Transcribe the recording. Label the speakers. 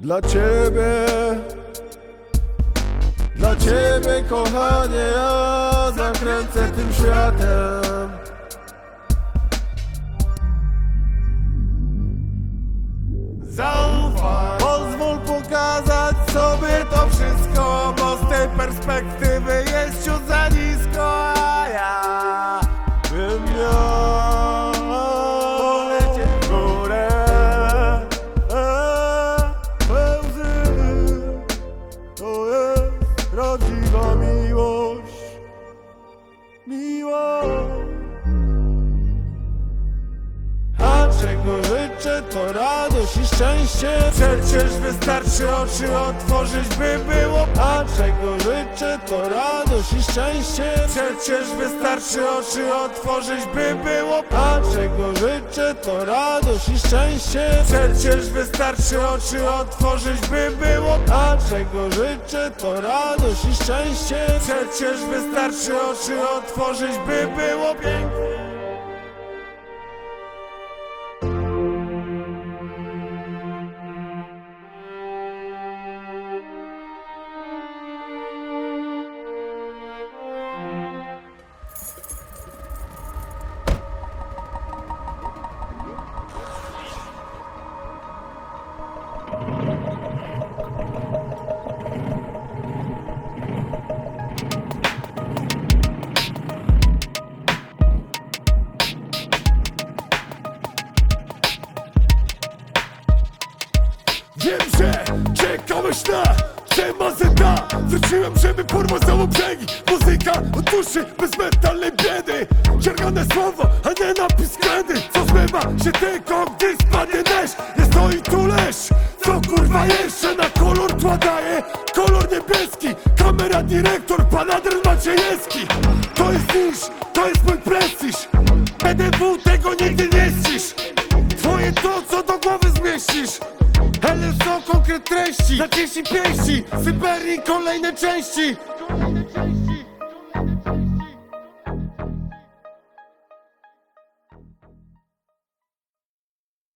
Speaker 1: Dla ciebie Dla ciebie kochanie ja zakręcę tym światem. Zaufaj. Pozwól pokazać sobie to wszystko Bo z tej perspektywy prawdziwa miłość. Miłość. A czego życzę to radość i szczęście. Przecież wystarczy oczy otworzyć by było. A czego życzę to radość i szczęście. Przecież wystarczy oczy otworzyć by było. A czego życzę to radość i szczęście. Przecież wystarczy oczy otworzyć by było. A czego życzę to radość i szczęście. Przecież wystarczy oczy otworzyć by było. Pięknie
Speaker 2: że czekałeś na TMZ Wróciłem, żeby porwać za brzegi. Muzyka od duszy, bez mentalnej biedy. Czergane słowo, a nie napis kredy. Co zmywa się tylko, gdy spadnie deszcz. Jest to i tu leż. Co kurwa jeszcze na kolor tła daje Kolor niebieski. Kamera, dyrektor, pan Adrian Maciejewski. To jest niż, to jest mój prestiż. PDW tego nigdy nie ścisz Twoje to, co do głowy zmieścisz Ale są konkret treści Zacięci pięści Syberii kolejne części